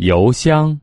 邮箱。